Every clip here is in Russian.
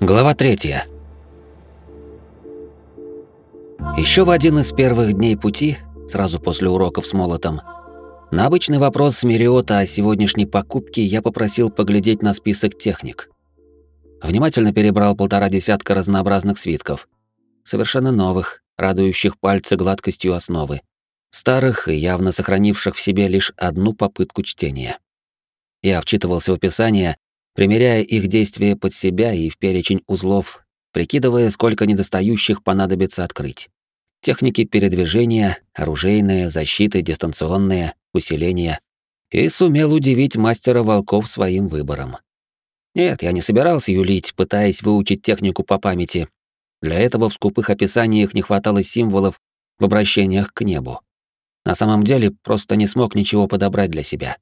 Глава третья. Еще в один из первых дней пути, сразу после уроков с молотом, на обычный вопрос с о сегодняшней покупке я попросил поглядеть на список техник. Внимательно перебрал полтора десятка разнообразных свитков. Совершенно новых, радующих пальцы гладкостью основы. Старых и явно сохранивших в себе лишь одну попытку чтения. Я вчитывался в описание, примеряя их действия под себя и в перечень узлов, прикидывая, сколько недостающих понадобится открыть. Техники передвижения, оружейные, защиты, дистанционные, усиления. И сумел удивить мастера волков своим выбором. Нет, я не собирался юлить, пытаясь выучить технику по памяти. Для этого в скупых описаниях не хватало символов в обращениях к небу. На самом деле, просто не смог ничего подобрать для себя.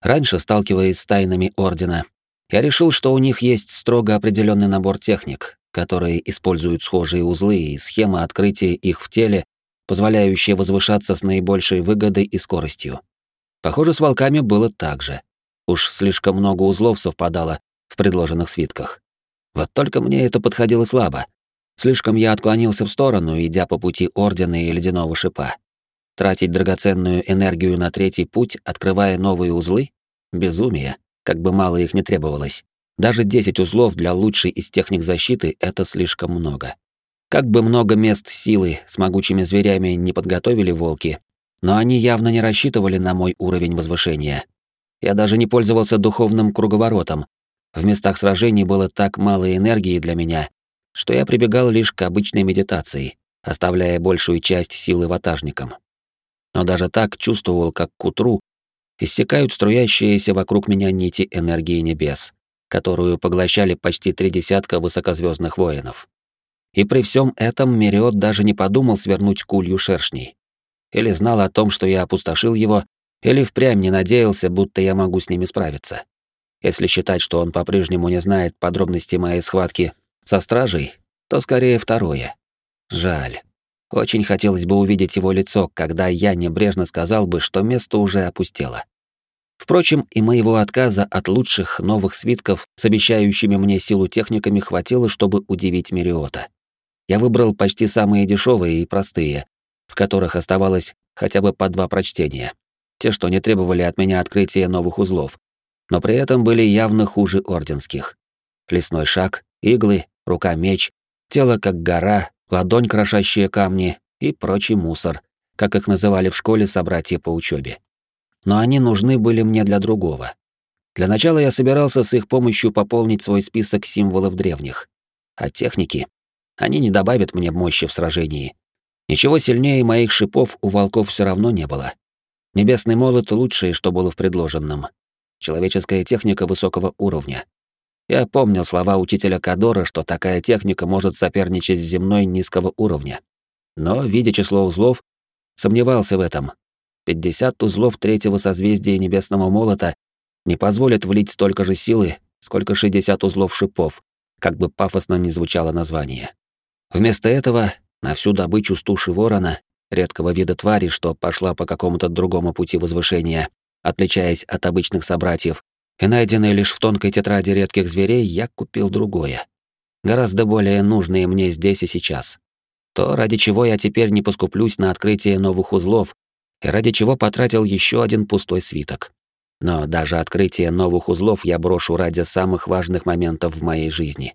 Раньше, сталкиваясь с тайнами Ордена, я решил, что у них есть строго определенный набор техник, которые используют схожие узлы и схемы открытия их в теле, позволяющие возвышаться с наибольшей выгодой и скоростью. Похоже, с волками было так же. Уж слишком много узлов совпадало в предложенных свитках. Вот только мне это подходило слабо. Слишком я отклонился в сторону, идя по пути Ордена и Ледяного Шипа. Тратить драгоценную энергию на третий путь, открывая новые узлы? Безумие как бы мало их не требовалось. Даже 10 узлов для лучшей из техник защиты — это слишком много. Как бы много мест силы с могучими зверями не подготовили волки, но они явно не рассчитывали на мой уровень возвышения. Я даже не пользовался духовным круговоротом. В местах сражений было так мало энергии для меня, что я прибегал лишь к обычной медитации, оставляя большую часть силы ватажникам. Но даже так чувствовал, как к утру иссякают струящиеся вокруг меня нити энергии небес, которую поглощали почти три десятка высокозвездных воинов. И при всем этом Мериот даже не подумал свернуть кулью шершней. Или знал о том, что я опустошил его, или впрямь не надеялся, будто я могу с ними справиться. Если считать, что он по-прежнему не знает подробностей моей схватки со стражей, то скорее второе. Жаль. Очень хотелось бы увидеть его лицо, когда я небрежно сказал бы, что место уже опустело. Впрочем, и моего отказа от лучших новых свитков с обещающими мне силу техниками хватило, чтобы удивить Мериота. Я выбрал почти самые дешевые и простые, в которых оставалось хотя бы по два прочтения. Те, что не требовали от меня открытия новых узлов, но при этом были явно хуже орденских. Лесной шаг, иглы, рука-меч, тело как гора, ладонь, крошащая камни и прочий мусор, как их называли в школе собратья по учебе. Но они нужны были мне для другого. Для начала я собирался с их помощью пополнить свой список символов древних. А техники? Они не добавят мне мощи в сражении. Ничего сильнее моих шипов у волков все равно не было. Небесный молот — лучшее, что было в предложенном. Человеческая техника высокого уровня. Я помнил слова учителя Кадора, что такая техника может соперничать с земной низкого уровня. Но, видя число узлов, сомневался в этом. 50 узлов третьего созвездия Небесного Молота не позволят влить столько же силы, сколько 60 узлов шипов, как бы пафосно ни звучало название. Вместо этого на всю добычу стуши ворона, редкого вида твари, что пошла по какому-то другому пути возвышения, отличаясь от обычных собратьев, и найденное лишь в тонкой тетради редких зверей, я купил другое. Гораздо более нужное мне здесь и сейчас. То, ради чего я теперь не поскуплюсь на открытие новых узлов, и ради чего потратил еще один пустой свиток. Но даже открытие новых узлов я брошу ради самых важных моментов в моей жизни.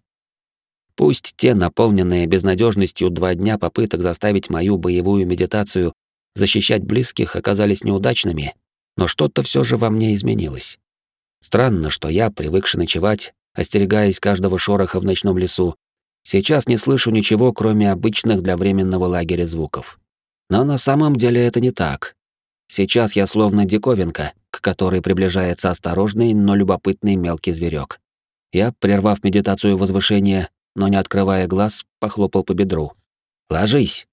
Пусть те, наполненные безнадежностью два дня попыток заставить мою боевую медитацию защищать близких, оказались неудачными, но что-то все же во мне изменилось. Странно, что я, привыкший ночевать, остерегаясь каждого шороха в ночном лесу, сейчас не слышу ничего, кроме обычных для временного лагеря звуков. Но на самом деле это не так. Сейчас я словно диковинка, к которой приближается осторожный, но любопытный мелкий зверек. Я, прервав медитацию возвышения, но не открывая глаз, похлопал по бедру. «Ложись!»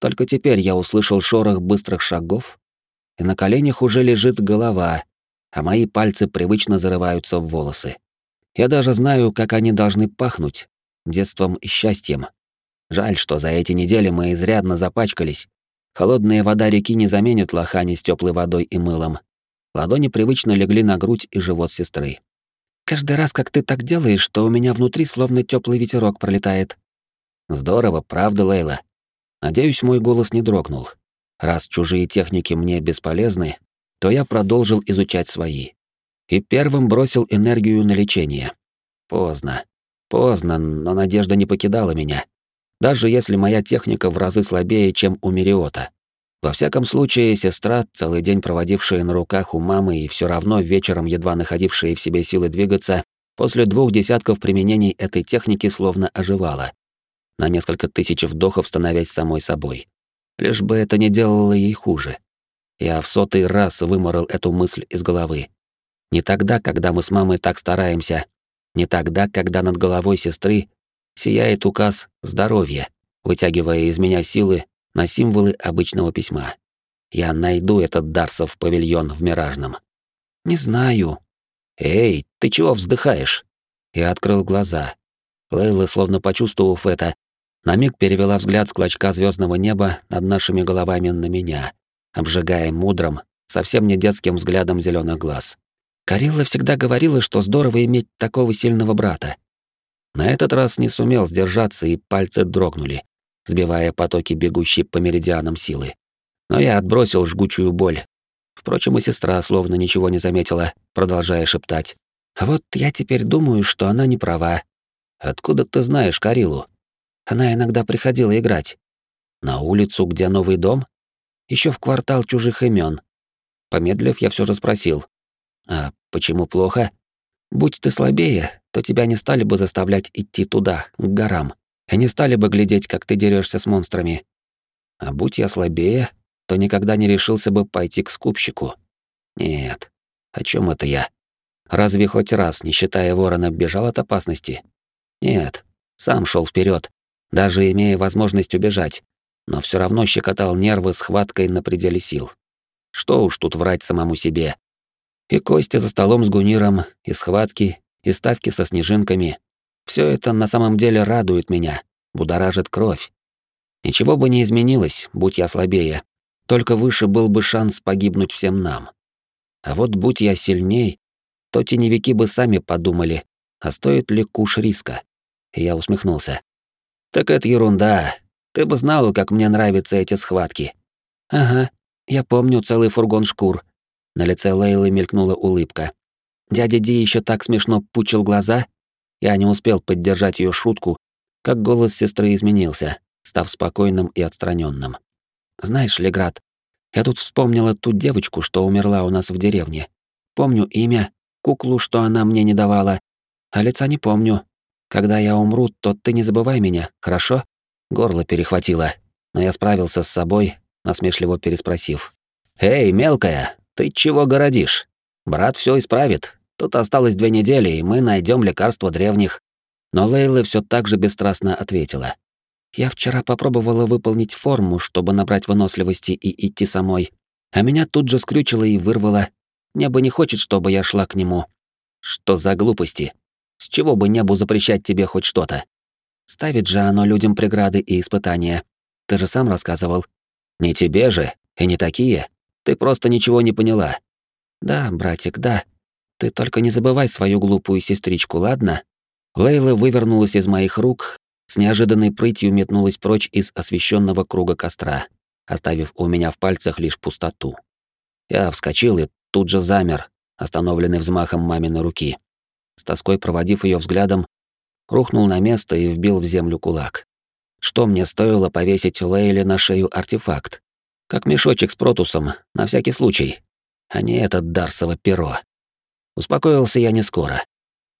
Только теперь я услышал шорох быстрых шагов, и на коленях уже лежит голова, а мои пальцы привычно зарываются в волосы. Я даже знаю, как они должны пахнуть детством и счастьем. Жаль, что за эти недели мы изрядно запачкались. Холодная вода реки не заменит лохани с теплой водой и мылом. Ладони привычно легли на грудь и живот сестры. Каждый раз, как ты так делаешь, что у меня внутри словно теплый ветерок пролетает. Здорово, правда, Лейла? Надеюсь, мой голос не дрогнул. Раз чужие техники мне бесполезны, то я продолжил изучать свои. И первым бросил энергию на лечение. Поздно. Поздно, но надежда не покидала меня. Даже если моя техника в разы слабее, чем у Мериота. Во всяком случае, сестра, целый день проводившая на руках у мамы и все равно вечером едва находившая в себе силы двигаться, после двух десятков применений этой техники словно оживала. На несколько тысяч вдохов становясь самой собой. Лишь бы это не делало ей хуже. Я в сотый раз выморал эту мысль из головы. Не тогда, когда мы с мамой так стараемся, не тогда, когда над головой сестры сияет указ здоровья, вытягивая из меня силы на символы обычного письма. Я найду этот Дарсов павильон в Миражном. Не знаю. Эй, ты чего вздыхаешь? Я открыл глаза. Лейла, словно почувствовав это, на миг перевела взгляд с клочка звездного неба над нашими головами на меня, обжигая мудрым, совсем не детским взглядом зеленых глаз. Карилла всегда говорила, что здорово иметь такого сильного брата. На этот раз не сумел сдержаться, и пальцы дрогнули, сбивая потоки бегущей по меридианам силы. Но я отбросил жгучую боль. Впрочем, и сестра словно ничего не заметила, продолжая шептать. «А вот я теперь думаю, что она не права. Откуда ты знаешь Карилу? Она иногда приходила играть. На улицу, где новый дом? Еще в квартал чужих имен. Помедлив, я все же спросил. А почему плохо? Будь ты слабее, то тебя не стали бы заставлять идти туда, к горам и не стали бы глядеть, как ты дерешься с монстрами. А будь я слабее, то никогда не решился бы пойти к скупщику. Нет, о чем это я? Разве хоть раз, не считая ворона, бежал от опасности? Нет, сам шел вперед, даже имея возможность убежать, но все равно щекотал нервы схваткой на пределе сил. Что уж тут врать самому себе. И кости за столом с гуниром, и схватки, и ставки со снежинками, все это на самом деле радует меня, будоражит кровь. Ничего бы не изменилось, будь я слабее. Только выше был бы шанс погибнуть всем нам. А вот будь я сильней, то теневики бы сами подумали, а стоит ли куш риска. И я усмехнулся. Так это ерунда. Ты бы знал, как мне нравятся эти схватки. Ага, я помню целый фургон шкур. На лице Лейлы мелькнула улыбка. Дядя Ди еще так смешно пучил глаза, я не успел поддержать ее шутку, как голос сестры изменился, став спокойным и отстраненным. Знаешь, Леград, я тут вспомнила ту девочку, что умерла у нас в деревне. Помню имя, куклу, что она мне не давала, а лица не помню. Когда я умру, то ты не забывай меня, хорошо? Горло перехватило, но я справился с собой, насмешливо переспросив. «Эй, мелкая, ты чего городишь? Брат все исправит, Тут осталось две недели, и мы найдем лекарство древних. Но Лейла все так же бесстрастно ответила. Я вчера попробовала выполнить форму, чтобы набрать выносливости и идти самой. А меня тут же скрючило и вырвало. Небо не хочет, чтобы я шла к нему. Что за глупости? С чего бы небу запрещать тебе хоть что-то? Ставит же оно людям преграды и испытания. Ты же сам рассказывал. Не тебе же, и не такие. Ты просто ничего не поняла. Да, братик, да. Ты только не забывай свою глупую сестричку, ладно? Лейла вывернулась из моих рук, с неожиданной прытью метнулась прочь из освещенного круга костра, оставив у меня в пальцах лишь пустоту. Я вскочил и тут же замер, остановленный взмахом маминой руки. С тоской проводив ее взглядом, рухнул на место и вбил в землю кулак. Что мне стоило повесить Лейле на шею артефакт? Как мешочек с протусом, на всякий случай. А не этот Дарсово перо. Успокоился я не скоро.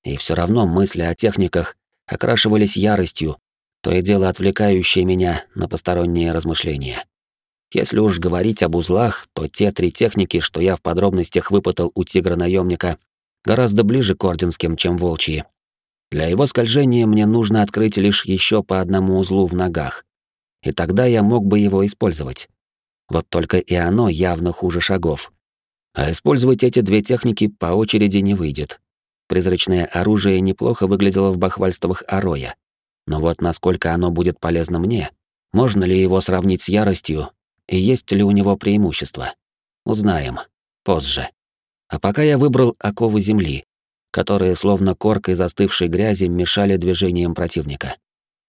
И все равно мысли о техниках окрашивались яростью, то и дело отвлекающее меня на посторонние размышления. Если уж говорить об узлах, то те три техники, что я в подробностях выпытал у тигра-наемника, гораздо ближе к орденским, чем волчьи. Для его скольжения мне нужно открыть лишь еще по одному узлу в ногах, и тогда я мог бы его использовать. Вот только и оно явно хуже шагов. А использовать эти две техники по очереди не выйдет. Призрачное оружие неплохо выглядело в бахвальствах Ароя. Но вот насколько оно будет полезно мне, можно ли его сравнить с яростью, и есть ли у него преимущество? Узнаем. Позже. А пока я выбрал оковы земли. Которые словно коркой застывшей грязи мешали движениям противника.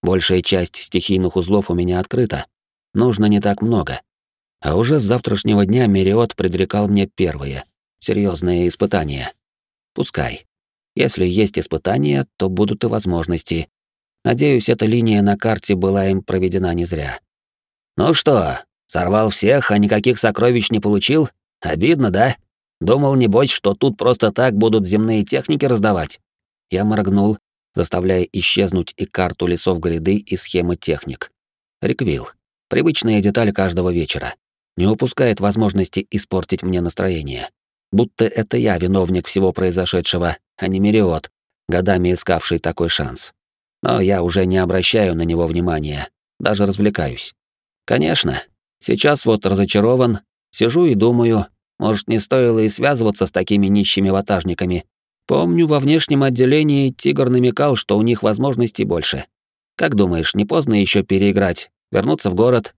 Большая часть стихийных узлов у меня открыта. Нужно не так много. А уже с завтрашнего дня Мериот предрекал мне первые, серьезные испытания. Пускай. Если есть испытания, то будут и возможности. Надеюсь, эта линия на карте была им проведена не зря. «Ну что, сорвал всех, а никаких сокровищ не получил? Обидно, да? Думал, небось, что тут просто так будут земные техники раздавать?» Я моргнул, заставляя исчезнуть и карту лесов гряды, и схемы техник. Реквил. Привычная деталь каждого вечера. Не упускает возможности испортить мне настроение. Будто это я виновник всего произошедшего, а не Мериот, годами искавший такой шанс. Но я уже не обращаю на него внимания, даже развлекаюсь. Конечно, сейчас вот разочарован, сижу и думаю, может, не стоило и связываться с такими нищими ватажниками. Помню, во внешнем отделении Тигр намекал, что у них возможностей больше. Как думаешь, не поздно еще переиграть, вернуться в город?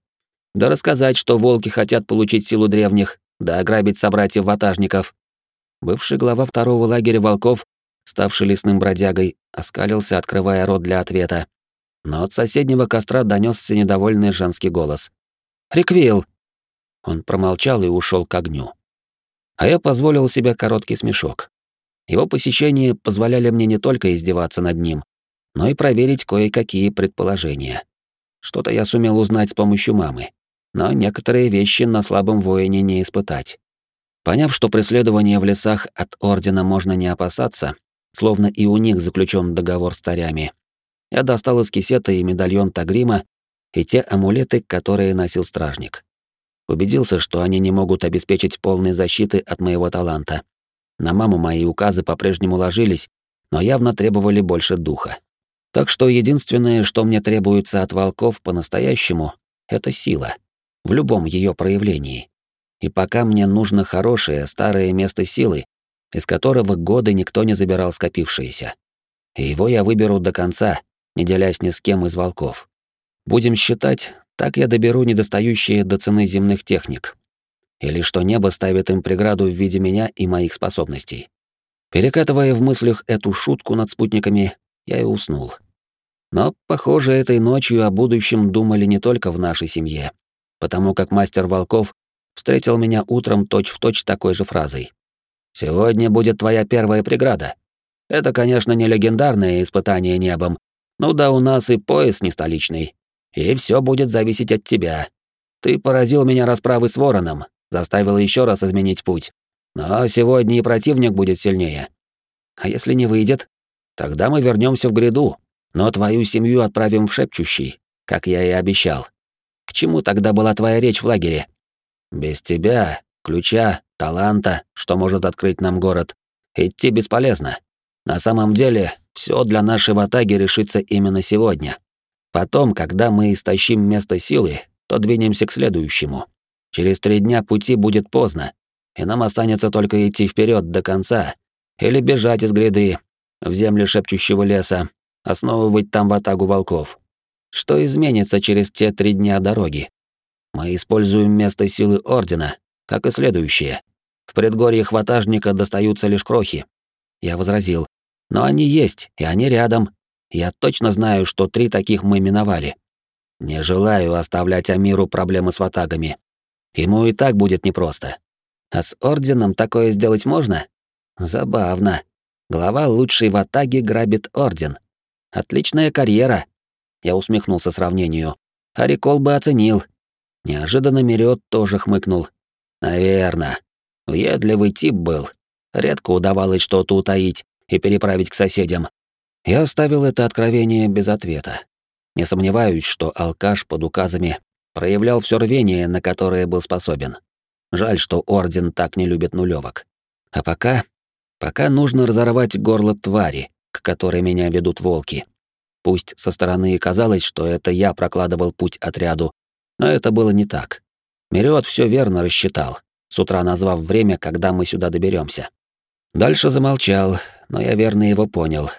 Да рассказать, что волки хотят получить силу древних, да ограбить собратьев-ватажников. Бывший глава второго лагеря волков, ставший лесным бродягой, оскалился, открывая рот для ответа. Но от соседнего костра донесся недовольный женский голос. «Риквилл!» Он промолчал и ушел к огню. А я позволил себе короткий смешок. Его посещения позволяли мне не только издеваться над ним, но и проверить кое-какие предположения. Что-то я сумел узнать с помощью мамы но некоторые вещи на слабом воине не испытать. Поняв, что преследование в лесах от Ордена можно не опасаться, словно и у них заключен договор с царями, я достал из кисета и медальон Тагрима, и те амулеты, которые носил стражник. Убедился, что они не могут обеспечить полной защиты от моего таланта. На маму мои указы по-прежнему ложились, но явно требовали больше духа. Так что единственное, что мне требуется от волков по-настоящему, это сила в любом ее проявлении. И пока мне нужно хорошее старое место силы, из которого годы никто не забирал скопившиеся. И его я выберу до конца, не делясь ни с кем из волков. Будем считать, так я доберу недостающие до цены земных техник. Или что небо ставит им преграду в виде меня и моих способностей. Перекатывая в мыслях эту шутку над спутниками, я и уснул. Но, похоже, этой ночью о будущем думали не только в нашей семье потому как мастер волков встретил меня утром точь-в-точь точь такой же фразой. «Сегодня будет твоя первая преграда. Это, конечно, не легендарное испытание небом, ну да у нас и пояс не столичный. И все будет зависеть от тебя. Ты поразил меня расправой с вороном, заставил еще раз изменить путь. Но сегодня и противник будет сильнее. А если не выйдет, тогда мы вернемся в гряду, но твою семью отправим в шепчущий, как я и обещал. К чему тогда была твоя речь в лагере? Без тебя, ключа, таланта, что может открыть нам город, идти бесполезно. На самом деле, все для нашей ватаги решится именно сегодня. Потом, когда мы истощим место силы, то двинемся к следующему. Через три дня пути будет поздно, и нам останется только идти вперед до конца или бежать из гряды в земли шепчущего леса, основывать там ватагу волков. Что изменится через те три дня дороги? Мы используем место силы Ордена, как и следующее. В предгорьях ватажника достаются лишь крохи. Я возразил. Но они есть, и они рядом. Я точно знаю, что три таких мы миновали. Не желаю оставлять Амиру проблемы с ватагами. Ему и так будет непросто. А с Орденом такое сделать можно? Забавно. Глава лучшей ватаги грабит Орден. Отличная карьера, я усмехнулся сравнению. Харикол бы оценил. Неожиданно Мериот тоже хмыкнул. Наверно. Въедливый тип был. Редко удавалось что-то утаить и переправить к соседям. Я оставил это откровение без ответа. Не сомневаюсь, что алкаш под указами проявлял все рвение, на которое был способен. Жаль, что Орден так не любит нулевок. А пока... Пока нужно разорвать горло твари, к которой меня ведут волки. Пусть со стороны и казалось, что это я прокладывал путь отряду, но это было не так. Мериот все верно рассчитал, с утра назвав время, когда мы сюда доберемся. Дальше замолчал, но я верно его понял,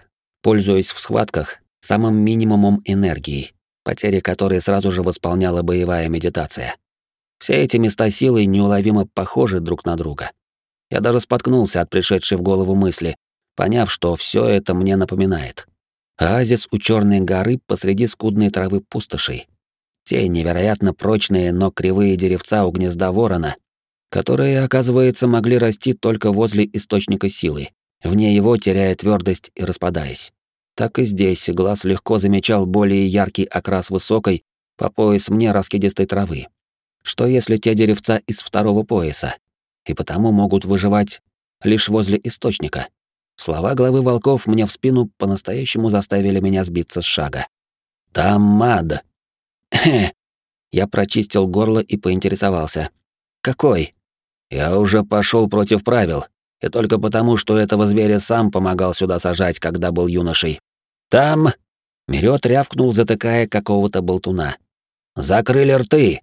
пользуясь в схватках самым минимумом энергии, потери которой сразу же восполняла боевая медитация. Все эти места силы неуловимо похожи друг на друга. Я даже споткнулся от пришедшей в голову мысли, поняв, что все это мне напоминает. Оазис у Черной горы посреди скудной травы пустошей. Те невероятно прочные, но кривые деревца у гнезда ворона, которые, оказывается, могли расти только возле источника силы, вне его теряя твердость и распадаясь. Так и здесь глаз легко замечал более яркий окрас высокой, по пояс мне раскидистой травы. Что если те деревца из второго пояса? И потому могут выживать лишь возле источника. Слова главы волков мне в спину по-настоящему заставили меня сбиться с шага. «Там мад!» Я прочистил горло и поинтересовался. «Какой?» «Я уже пошел против правил, и только потому, что этого зверя сам помогал сюда сажать, когда был юношей. Там...» Мерёт рявкнул, затыкая какого-то болтуна. «Закрыли рты!»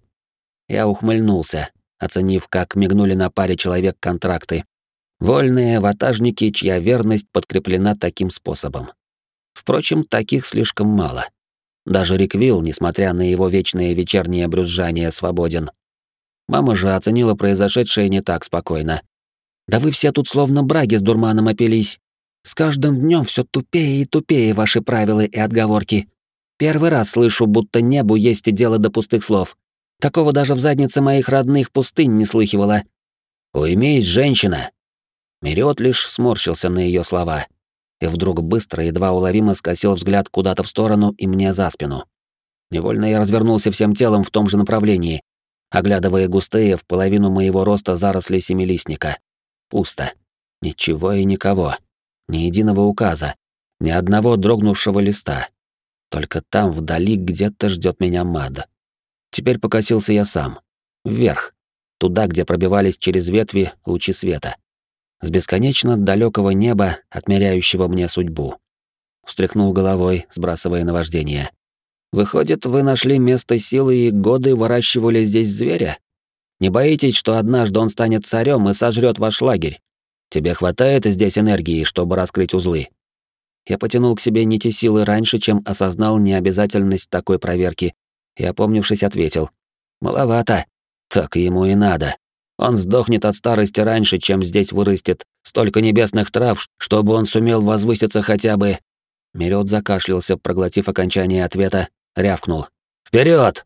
Я ухмыльнулся, оценив, как мигнули на паре человек контракты, Вольные ватажники, чья верность подкреплена таким способом. Впрочем, таких слишком мало. Даже Риквилл, несмотря на его вечное вечернее брюзжание, свободен. Мама же оценила произошедшее не так спокойно. «Да вы все тут словно браги с дурманом опились. С каждым днем все тупее и тупее ваши правила и отговорки. Первый раз слышу, будто небу есть дело до пустых слов. Такого даже в заднице моих родных пустынь не слыхивала. Уймись, женщина, Мериот лишь сморщился на ее слова, и вдруг быстро, едва уловимо скосил взгляд куда-то в сторону и мне за спину. Невольно я развернулся всем телом в том же направлении, оглядывая густые в половину моего роста заросли семилистника. Пусто. Ничего и никого. Ни единого указа. Ни одного дрогнувшего листа. Только там, вдали, где-то ждет меня Мада. Теперь покосился я сам. Вверх. Туда, где пробивались через ветви лучи света с бесконечно далекого неба, отмеряющего мне судьбу. Встряхнул головой, сбрасывая наваждение. «Выходит, вы нашли место силы и годы выращивали здесь зверя? Не боитесь, что однажды он станет царем и сожрет ваш лагерь? Тебе хватает здесь энергии, чтобы раскрыть узлы?» Я потянул к себе нити силы раньше, чем осознал необязательность такой проверки, и, опомнившись, ответил. «Маловато. Так ему и надо. Он сдохнет от старости раньше, чем здесь вырастет столько небесных трав, чтобы он сумел возвыситься хотя бы...» Мерёд закашлялся, проглотив окончание ответа, рявкнул. «Вперёд!»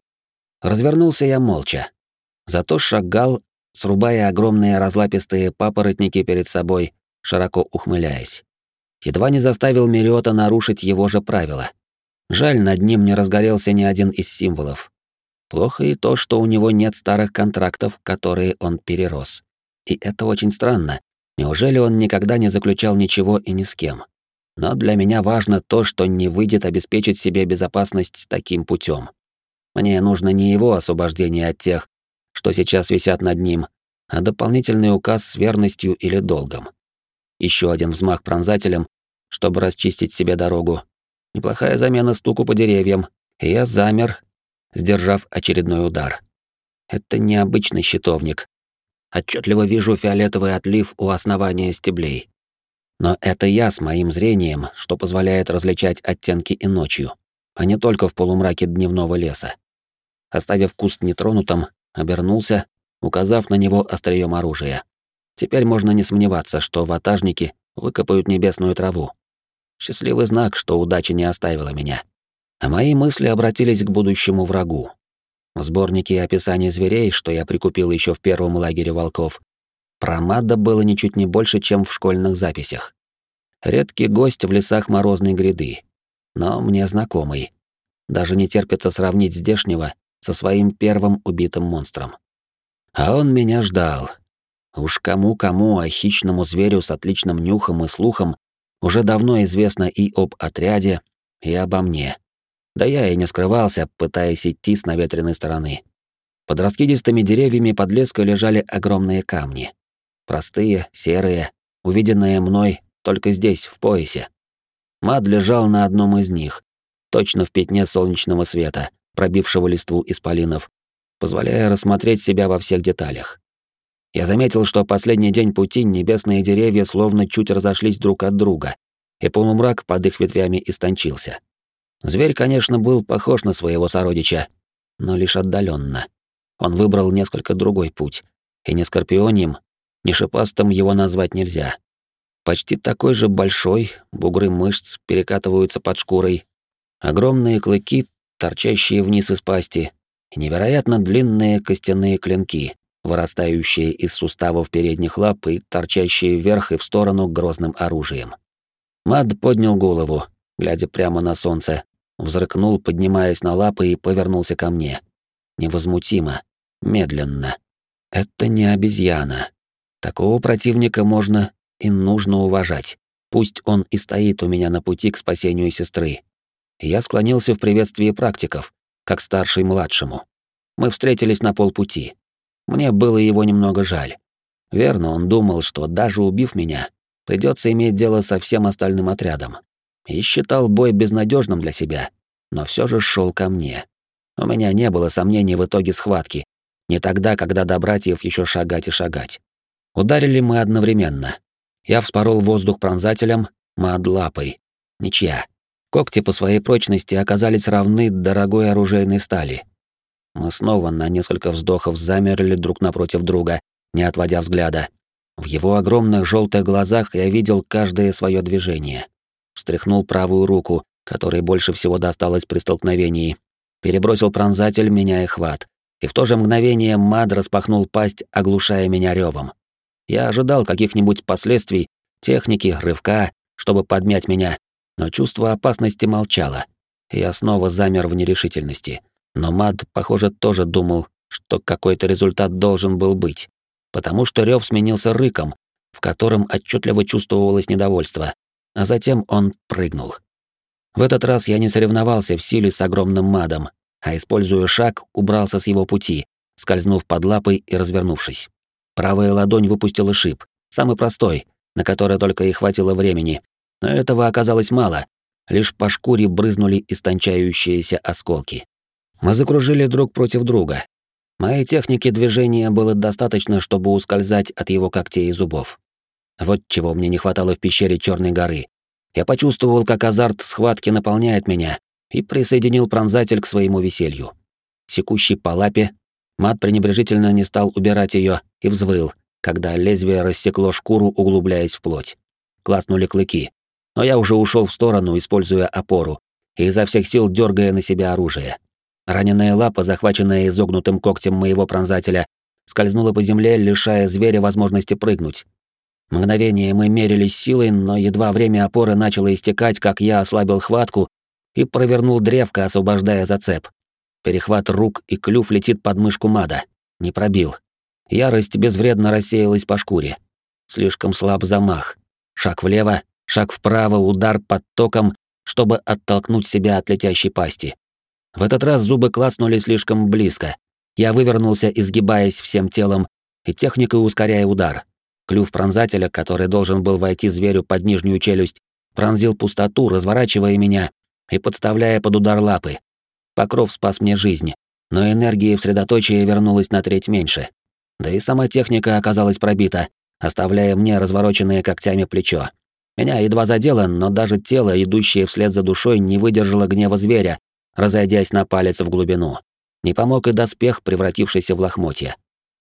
Развернулся я молча. Зато шагал, срубая огромные разлапистые папоротники перед собой, широко ухмыляясь. Едва не заставил Мериота нарушить его же правила. Жаль, над ним не разгорелся ни один из символов. Плохо и то, что у него нет старых контрактов, которые он перерос. И это очень странно. Неужели он никогда не заключал ничего и ни с кем? Но для меня важно то, что не выйдет обеспечить себе безопасность таким путем. Мне нужно не его освобождение от тех, что сейчас висят над ним, а дополнительный указ с верностью или долгом. Еще один взмах пронзателем, чтобы расчистить себе дорогу. Неплохая замена стуку по деревьям, и я замер, сдержав очередной удар. Это необычный щитовник. Отчетливо вижу фиолетовый отлив у основания стеблей. Но это я с моим зрением, что позволяет различать оттенки и ночью, а не только в полумраке дневного леса. Оставив куст нетронутым, обернулся, указав на него острием оружия. Теперь можно не сомневаться, что ватажники выкопают небесную траву. Счастливый знак, что удача не оставила меня а мои мысли обратились к будущему врагу. В сборнике описаний зверей, что я прикупил еще в первом лагере волков, про Мадда было ничуть не больше, чем в школьных записях. Редкий гость в лесах морозной гряды, но мне знакомый. Даже не терпится сравнить здешнего со своим первым убитым монстром. А он меня ждал. Уж кому-кому, а хищному зверю с отличным нюхом и слухом уже давно известно и об отряде, и обо мне. Да я и не скрывался, пытаясь идти с наветренной стороны. Под раскидистыми деревьями подлеска лежали огромные камни. Простые, серые, увиденные мной только здесь, в поясе. Мад лежал на одном из них, точно в пятне солнечного света, пробившего листву исполинов, позволяя рассмотреть себя во всех деталях. Я заметил, что последний день пути небесные деревья словно чуть разошлись друг от друга, и полумрак под их ветвями истончился. Зверь, конечно, был похож на своего сородича, но лишь отдаленно. Он выбрал несколько другой путь, и ни скорпионием, ни шипастым его назвать нельзя. Почти такой же большой, бугры мышц перекатываются под шкурой. Огромные клыки, торчащие вниз из пасти, и невероятно длинные костяные клинки, вырастающие из суставов передних лап и торчащие вверх и в сторону грозным оружием. Мад поднял голову, глядя прямо на солнце, взрыкнул, поднимаясь на лапы и повернулся ко мне. Невозмутимо, медленно. Это не обезьяна. Такого противника можно и нужно уважать. Пусть он и стоит у меня на пути к спасению сестры. Я склонился в приветствии практиков, как старший младшему. Мы встретились на полпути. Мне было его немного жаль. Верно, он думал, что даже убив меня, придется иметь дело со всем остальным отрядом. И считал бой безнадежным для себя, но все же шел ко мне. У меня не было сомнений в итоге схватки, не тогда, когда до братьев еще шагать и шагать. Ударили мы одновременно. Я вспорол воздух пронзателем, мад лапой. Ничья. Когти по своей прочности оказались равны дорогой оружейной стали. Мы снова на несколько вздохов замерли друг напротив друга, не отводя взгляда. В его огромных желтых глазах я видел каждое свое движение. Встряхнул правую руку, которой больше всего досталось при столкновении. Перебросил пронзатель, меняя хват. И в то же мгновение Мад распахнул пасть, оглушая меня ревом. Я ожидал каких-нибудь последствий, техники, рывка, чтобы подмять меня, но чувство опасности молчало. Я снова замер в нерешительности. Но Мад, похоже, тоже думал, что какой-то результат должен был быть, потому что рев сменился рыком, в котором отчетливо чувствовалось недовольство, а затем он прыгнул. В этот раз я не соревновался в силе с огромным Мадом, а, используя шаг, убрался с его пути, скользнув под лапой и развернувшись. Правая ладонь выпустила шип, самый простой, на который только и хватило времени, но этого оказалось мало, лишь по шкуре брызнули истончающиеся осколки. Мы закружили друг против друга. Моей техники движения было достаточно, чтобы ускользать от его когтей и зубов. Вот чего мне не хватало в пещере Черной горы. Я почувствовал, как азарт схватки наполняет меня, и присоединил пронзатель к своему веселью. Секущий по лапе, мат пренебрежительно не стал убирать ее и взвыл, когда лезвие рассекло шкуру, углубляясь в плоть. Класнули клыки. Но я уже ушел в сторону, используя опору, и изо всех сил дергая на себя оружие. Раненая лапа, захваченная изогнутым когтем моего пронзателя, скользнула по земле, лишая зверя возможности прыгнуть. Мгновение мы мерились силой, но едва время опоры начало истекать, как я ослабил хватку и провернул древко, освобождая зацеп. Перехват рук и клюв летит под мышку мада. Не пробил. Ярость безвредно рассеялась по шкуре. Слишком слаб замах. Шаг влево, шаг вправо, удар под током, чтобы оттолкнуть себя от летящей пасти. В этот раз зубы клацнули слишком близко. Я вывернулся, изгибаясь всем телом, и техникой ускоряя удар. Клюв пронзателя, который должен был войти зверю под нижнюю челюсть, пронзил пустоту, разворачивая меня и подставляя под удар лапы. Покров спас мне жизнь, но энергии в средоточие вернулось на треть меньше. Да и сама техника оказалась пробита, оставляя мне развороченное когтями плечо. Меня едва задело, но даже тело, идущее вслед за душой, не выдержало гнева зверя, разойдясь на палец в глубину. Не помог и доспех, превратившийся в лохмотья.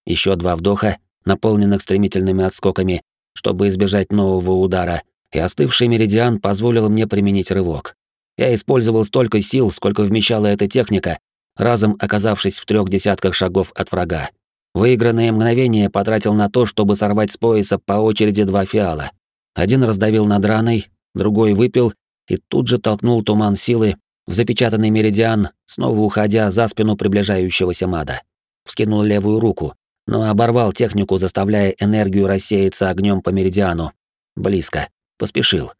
Еще два вдоха, наполненных стремительными отскоками, чтобы избежать нового удара, и остывший меридиан позволил мне применить рывок. Я использовал столько сил, сколько вмещала эта техника, разом оказавшись в трех десятках шагов от врага. Выигранное мгновение потратил на то, чтобы сорвать с пояса по очереди два фиала. Один раздавил над раной, другой выпил и тут же толкнул туман силы, в запечатанный меридиан, снова уходя за спину приближающегося мада. Вскинул левую руку, но оборвал технику, заставляя энергию рассеяться огнем по меридиану. Близко. Поспешил.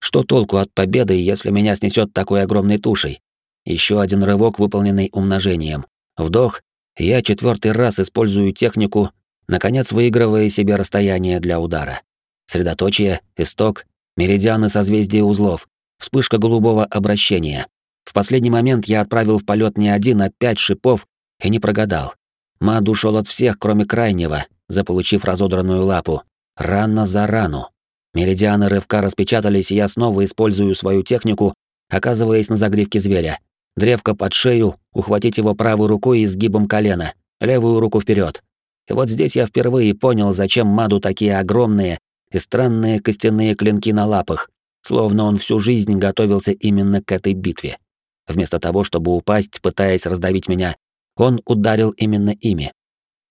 Что толку от победы, если меня снесет такой огромной тушей? Еще один рывок, выполненный умножением. Вдох. Я четвертый раз использую технику, наконец выигрывая себе расстояние для удара. Средоточие, исток, меридианы созвездия узлов, вспышка голубого обращения. В последний момент я отправил в полет не один, а пять шипов и не прогадал. Мад ушел от всех, кроме крайнего, заполучив разодранную лапу. Рано за рану. Меридианы рывка распечатались, и я снова использую свою технику, оказываясь на загривке зверя. Древко под шею, ухватить его правой рукой и сгибом колена, левую руку вперед. И вот здесь я впервые понял, зачем Маду такие огромные, и странные костяные клинки на лапах, словно он всю жизнь готовился именно к этой битве. Вместо того, чтобы упасть, пытаясь раздавить меня, он ударил именно ими.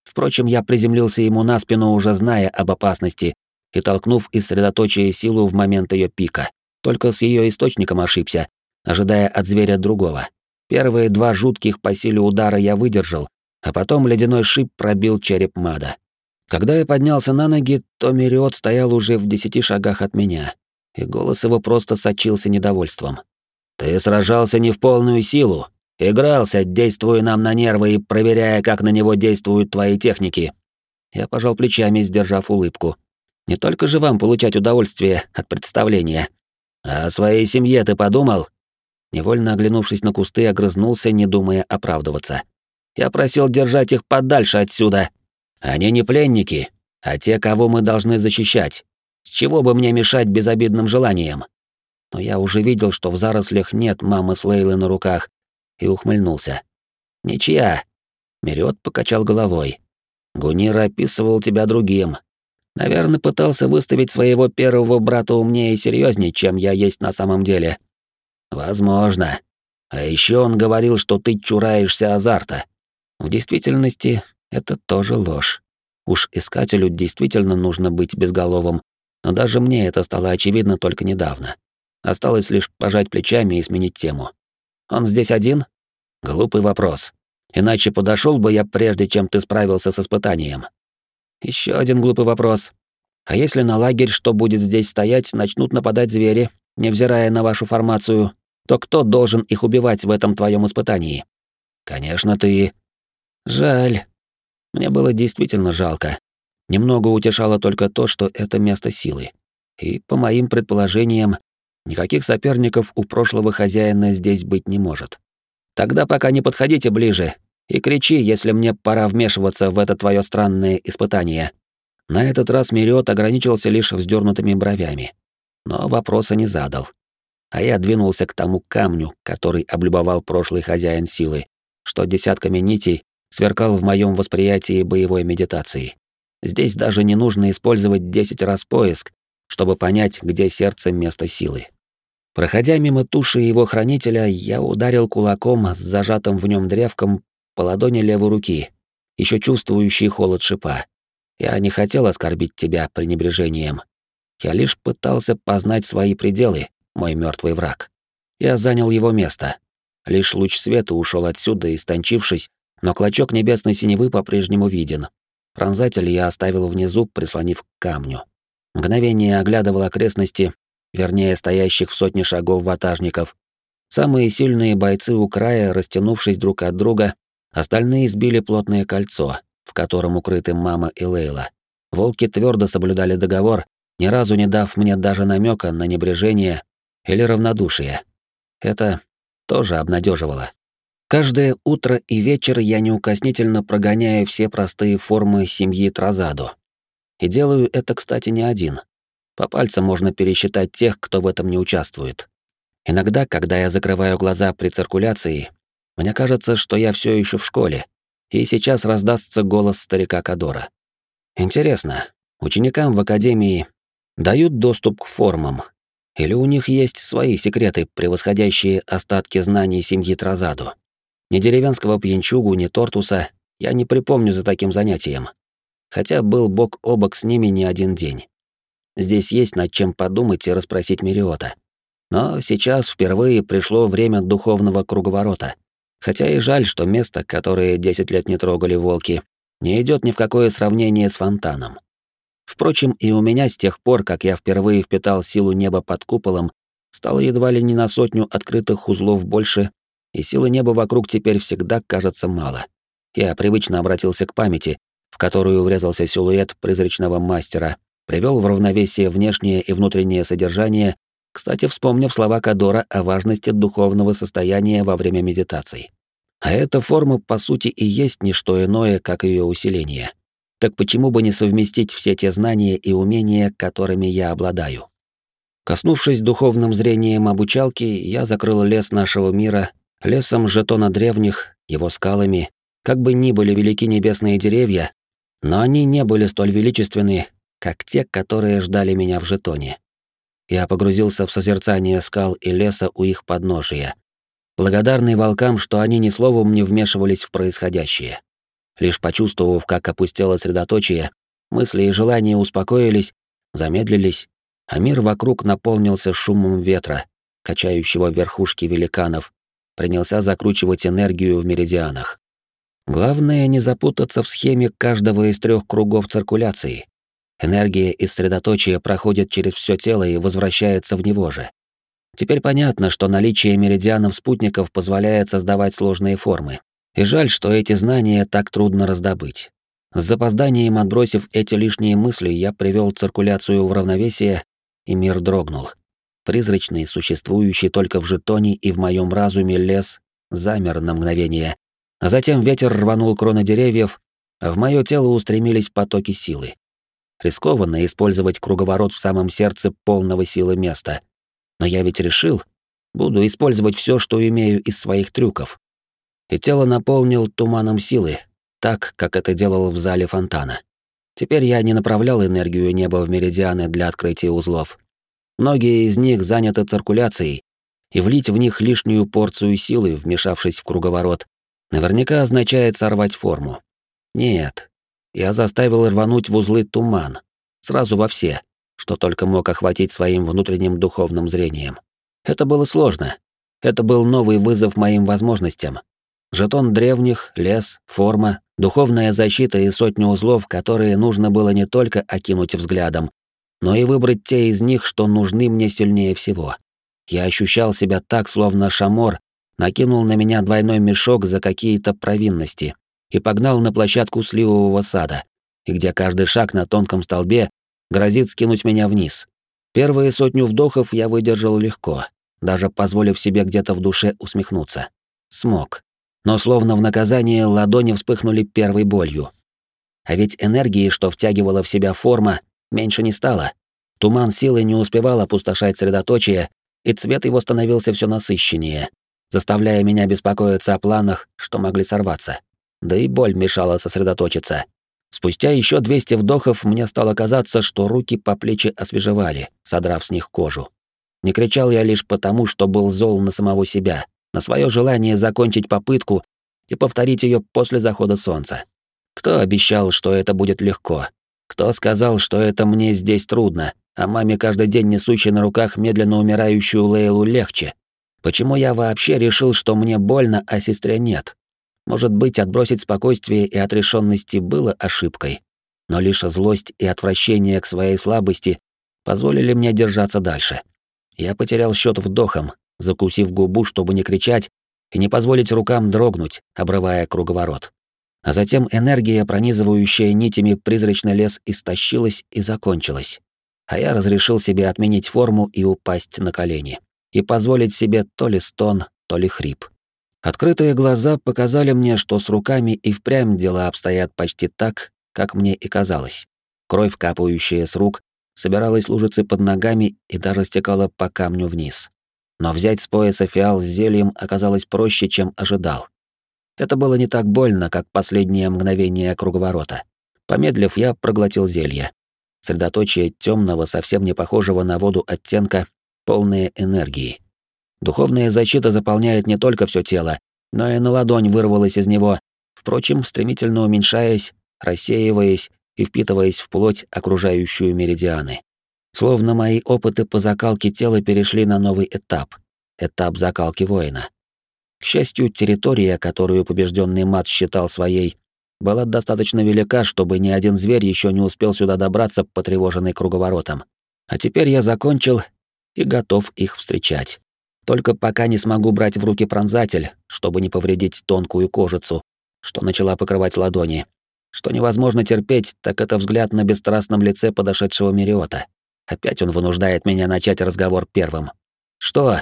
Впрочем, я приземлился ему на спину, уже зная об опасности, и толкнув из средоточия силу в момент ее пика. Только с ее источником ошибся, ожидая от зверя другого. Первые два жутких по силе удара я выдержал, а потом ледяной шип пробил череп Мада. Когда я поднялся на ноги, то Мириот стоял уже в десяти шагах от меня, и голос его просто сочился недовольством. «Ты сражался не в полную силу, игрался, действуя нам на нервы и проверяя, как на него действуют твои техники». Я пожал плечами, сдержав улыбку. «Не только же вам получать удовольствие от представления. А о своей семье ты подумал?» Невольно оглянувшись на кусты, огрызнулся, не думая оправдываться. «Я просил держать их подальше отсюда. Они не пленники, а те, кого мы должны защищать. С чего бы мне мешать безобидным желаниям? Но я уже видел, что в зарослях нет мамы с Лейлой на руках, и ухмыльнулся. «Ничья!» Мерет покачал головой. «Гунир описывал тебя другим. Наверное, пытался выставить своего первого брата умнее и серьезнее, чем я есть на самом деле. Возможно. А еще он говорил, что ты чураешься азарта. В действительности, это тоже ложь. Уж искателю действительно нужно быть безголовым, но даже мне это стало очевидно только недавно. Осталось лишь пожать плечами и сменить тему. Он здесь один? Глупый вопрос. Иначе подошел бы я прежде, чем ты справился с испытанием. Еще один глупый вопрос. А если на лагерь, что будет здесь стоять, начнут нападать звери, невзирая на вашу формацию, то кто должен их убивать в этом твоем испытании? Конечно, ты. Жаль. Мне было действительно жалко. Немного утешало только то, что это место силы. И, по моим предположениям, никаких соперников у прошлого хозяина здесь быть не может. Тогда пока не подходите ближе и кричи, если мне пора вмешиваться в это твое странное испытание. На этот раз Мириот ограничился лишь вздернутыми бровями, но вопроса не задал. А я двинулся к тому камню, который облюбовал прошлый хозяин силы, что десятками нитей сверкал в моем восприятии боевой медитации. Здесь даже не нужно использовать 10 раз поиск, чтобы понять, где сердце место силы. Проходя мимо туши его хранителя, я ударил кулаком с зажатым в нем древком по ладони левой руки, еще чувствующий холод шипа. Я не хотел оскорбить тебя пренебрежением. Я лишь пытался познать свои пределы, мой мертвый враг. Я занял его место. Лишь луч света ушел отсюда, истончившись но клочок небесной синевы по-прежнему виден. Пронзатель я оставил внизу, прислонив к камню. Мгновение оглядывал окрестности, вернее, стоящих в сотне шагов ватажников. Самые сильные бойцы у края, растянувшись друг от друга, остальные сбили плотное кольцо, в котором укрыты мама и Лейла. Волки твердо соблюдали договор, ни разу не дав мне даже намека на небрежение или равнодушие. Это тоже обнадеживало. Каждое утро и вечер я неукоснительно прогоняю все простые формы семьи Тразадо. И делаю это, кстати, не один. По пальцам можно пересчитать тех, кто в этом не участвует. Иногда, когда я закрываю глаза при циркуляции, мне кажется, что я все еще в школе, и сейчас раздастся голос старика Кадора. Интересно, ученикам в академии дают доступ к формам, или у них есть свои секреты, превосходящие остатки знаний семьи Тразадо? Ни деревенского пьянчугу, ни тортуса я не припомню за таким занятием. Хотя был бок о бок с ними не один день. Здесь есть над чем подумать и расспросить Мериота. Но сейчас впервые пришло время духовного круговорота. Хотя и жаль, что место, которое 10 лет не трогали волки, не идет ни в какое сравнение с фонтаном. Впрочем, и у меня с тех пор, как я впервые впитал силу неба под куполом, стало едва ли не на сотню открытых узлов больше, и силы неба вокруг теперь всегда кажется мало. Я привычно обратился к памяти, в которую врезался силуэт призрачного мастера, привел в равновесие внешнее и внутреннее содержание, кстати, вспомнив слова Кадора о важности духовного состояния во время медитаций. А эта форма, по сути, и есть не что иное, как ее усиление. Так почему бы не совместить все те знания и умения, которыми я обладаю? Коснувшись духовным зрением обучалки, я закрыл лес нашего мира лесом жетона древних, его скалами, как бы ни были велики небесные деревья, но они не были столь величественны, как те, которые ждали меня в жетоне. Я погрузился в созерцание скал и леса у их подножия, благодарный волкам, что они ни словом не вмешивались в происходящее. Лишь почувствовав, как опустело средоточие, мысли и желания успокоились, замедлились, а мир вокруг наполнился шумом ветра, качающего верхушки великанов, принялся закручивать энергию в меридианах. Главное не запутаться в схеме каждого из трех кругов циркуляции. Энергия из средоточия проходит через все тело и возвращается в него же. Теперь понятно, что наличие меридианов-спутников позволяет создавать сложные формы. И жаль, что эти знания так трудно раздобыть. С запозданием отбросив эти лишние мысли, я привел циркуляцию в равновесие, и мир дрогнул. Призрачный, существующий только в жетоне и в моем разуме лес, замер на мгновение. А затем ветер рванул кроны деревьев, а в мое тело устремились потоки силы. Рискованно использовать круговорот в самом сердце полного силы места. Но я ведь решил, буду использовать все, что имею из своих трюков. И тело наполнил туманом силы, так, как это делал в зале фонтана. Теперь я не направлял энергию неба в меридианы для открытия узлов. Многие из них заняты циркуляцией, и влить в них лишнюю порцию силы, вмешавшись в круговорот, наверняка означает сорвать форму. Нет, я заставил рвануть в узлы туман, сразу во все, что только мог охватить своим внутренним духовным зрением. Это было сложно. Это был новый вызов моим возможностям. Жетон древних, лес, форма, духовная защита и сотни узлов, которые нужно было не только окинуть взглядом, но и выбрать те из них, что нужны мне сильнее всего. Я ощущал себя так, словно Шамор накинул на меня двойной мешок за какие-то провинности и погнал на площадку сливового сада, где каждый шаг на тонком столбе грозит скинуть меня вниз. Первые сотню вдохов я выдержал легко, даже позволив себе где-то в душе усмехнуться. Смог но словно в наказание ладони вспыхнули первой болью. А ведь энергии, что втягивала в себя форма, меньше не стало. Туман силы не успевал опустошать средоточие, и цвет его становился все насыщеннее, заставляя меня беспокоиться о планах, что могли сорваться. Да и боль мешала сосредоточиться. Спустя еще 200 вдохов мне стало казаться, что руки по плечи освежевали, содрав с них кожу. Не кричал я лишь потому, что был зол на самого себя, на свое желание закончить попытку и повторить ее после захода солнца. Кто обещал, что это будет легко? Кто сказал, что это мне здесь трудно, а маме каждый день несущей на руках медленно умирающую Лейлу легче? Почему я вообще решил, что мне больно, а сестре нет? Может быть, отбросить спокойствие и отрешенности было ошибкой, но лишь злость и отвращение к своей слабости позволили мне держаться дальше. Я потерял счет вдохом, закусив губу, чтобы не кричать и не позволить рукам дрогнуть, обрывая круговорот. А затем энергия, пронизывающая нитями призрачный лес, истощилась и закончилась. А я разрешил себе отменить форму и упасть на колени. И позволить себе то ли стон, то ли хрип. Открытые глаза показали мне, что с руками и впрямь дела обстоят почти так, как мне и казалось. Кровь, капающая с рук, собиралась лужицей под ногами и даже стекала по камню вниз но взять с пояса фиал с зельем оказалось проще, чем ожидал. Это было не так больно, как последнее мгновение круговорота. Помедлив, я проглотил зелье. Средоточие темного, совсем не похожего на воду оттенка, полное энергии. Духовная защита заполняет не только все тело, но и на ладонь вырвалась из него, впрочем, стремительно уменьшаясь, рассеиваясь и впитываясь в плоть, окружающую меридианы. Словно мои опыты по закалке тела перешли на новый этап — этап закалки воина. К счастью, территория, которую побежденный мат считал своей, была достаточно велика, чтобы ни один зверь еще не успел сюда добраться, потревоженный круговоротом. А теперь я закончил и готов их встречать. Только пока не смогу брать в руки пронзатель, чтобы не повредить тонкую кожицу, что начала покрывать ладони. Что невозможно терпеть, так это взгляд на бесстрастном лице подошедшего Мериота. Опять он вынуждает меня начать разговор первым. «Что?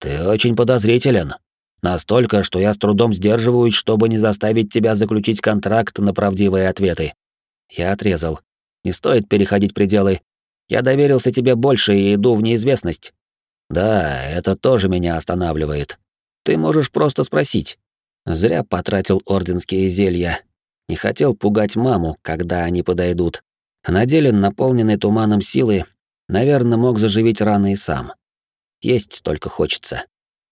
Ты очень подозрителен. Настолько, что я с трудом сдерживаюсь, чтобы не заставить тебя заключить контракт на правдивые ответы». Я отрезал. «Не стоит переходить пределы. Я доверился тебе больше и иду в неизвестность». «Да, это тоже меня останавливает. Ты можешь просто спросить». Зря потратил орденские зелья. Не хотел пугать маму, когда они подойдут. На деле, наполненный туманом силы, наверное, мог заживить раны и сам. Есть только хочется.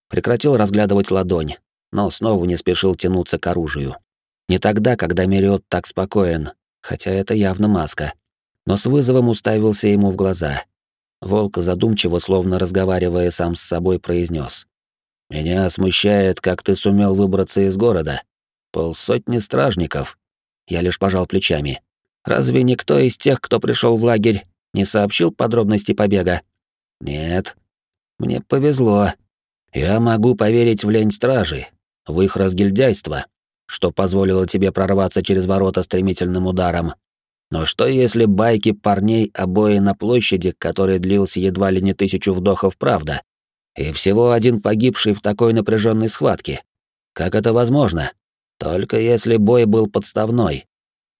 Прекратил разглядывать ладонь, но снова не спешил тянуться к оружию. Не тогда, когда Мериот так спокоен, хотя это явно маска. Но с вызовом уставился ему в глаза. Волк задумчиво, словно разговаривая сам с собой, произнес: «Меня смущает, как ты сумел выбраться из города. Полсотни стражников». Я лишь пожал плечами. Разве никто из тех, кто пришел в лагерь, не сообщил подробности побега? Нет. Мне повезло. Я могу поверить в лень стражи, в их разгильдяйство, что позволило тебе прорваться через ворота стремительным ударом. Но что если байки парней обои на площади, который длился едва ли не тысячу вдохов, правда? И всего один погибший в такой напряженной схватке. Как это возможно? Только если бой был подставной.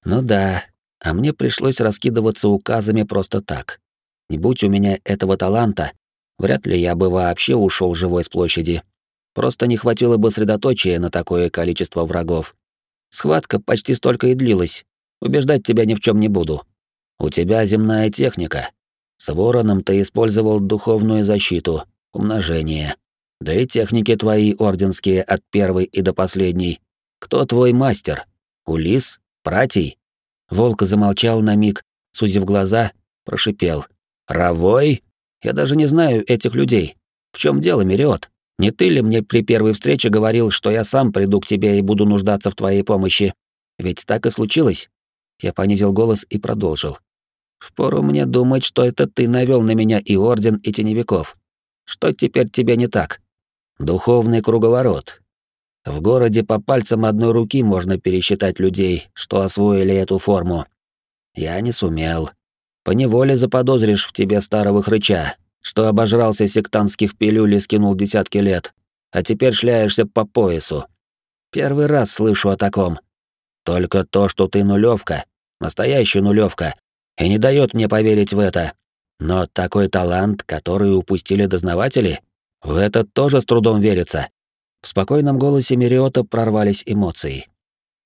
Ну да, а мне пришлось раскидываться указами просто так. Не будь у меня этого таланта, вряд ли я бы вообще ушел живой с площади. Просто не хватило бы средоточия на такое количество врагов. Схватка почти столько и длилась. Убеждать тебя ни в чем не буду. У тебя земная техника. С вороном ты использовал духовную защиту, умножение. Да и техники твои орденские от первой и до последней. Кто твой мастер? Улис? Пратий? Волк замолчал на миг, сузив глаза, прошипел. «Равой? Я даже не знаю этих людей. В чем дело, Мериот? Не ты ли мне при первой встрече говорил, что я сам приду к тебе и буду нуждаться в твоей помощи? Ведь так и случилось?» Я понизил голос и продолжил. «Впору мне думать, что это ты навел на меня и Орден, и Теневиков. Что теперь тебе не так? Духовный круговорот. В городе по пальцам одной руки можно пересчитать людей, что освоили эту форму. Я не сумел. Поневоле заподозришь в тебе старого хрыча, что обожрался сектантских пилюль и скинул десятки лет, а теперь шляешься по поясу. Первый раз слышу о таком. Только то, что ты нулевка, настоящая нулевка, и не дает мне поверить в это. Но такой талант, который упустили дознаватели, в это тоже с трудом верится. В спокойном голосе Мериота прорвались эмоции.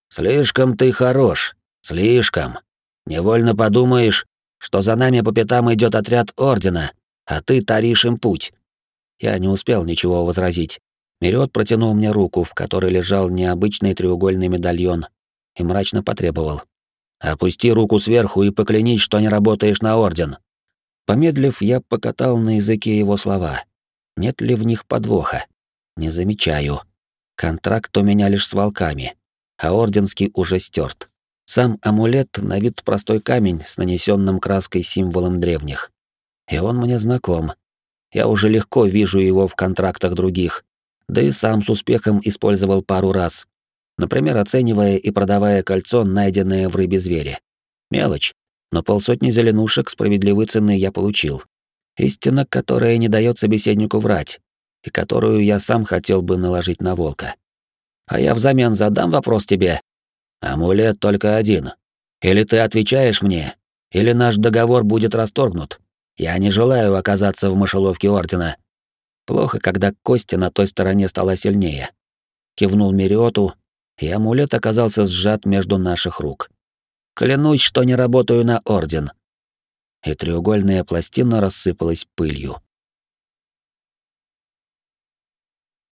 «Слишком ты хорош, слишком. Невольно подумаешь, что за нами по пятам идет отряд Ордена, а ты таришь им путь». Я не успел ничего возразить. Мериот протянул мне руку, в которой лежал необычный треугольный медальон, и мрачно потребовал. «Опусти руку сверху и поклянись, что не работаешь на Орден». Помедлив, я покатал на языке его слова. Нет ли в них подвоха? Не замечаю. Контракт у меня лишь с волками, а орденский уже стерт. Сам амулет на вид простой камень с нанесенным краской символом древних. И он мне знаком. Я уже легко вижу его в контрактах других, да и сам с успехом использовал пару раз. Например, оценивая и продавая кольцо, найденное в рыбе звере. Мелочь, но полсотни зеленушек справедливой цены я получил. Истина, которая не дает собеседнику врать, и которую я сам хотел бы наложить на волка. А я взамен задам вопрос тебе. Амулет только один. Или ты отвечаешь мне, или наш договор будет расторгнут. Я не желаю оказаться в мышеловке Ордена. Плохо, когда Костя на той стороне стала сильнее. Кивнул Мериоту, и амулет оказался сжат между наших рук. Клянусь, что не работаю на Орден. И треугольная пластина рассыпалась пылью.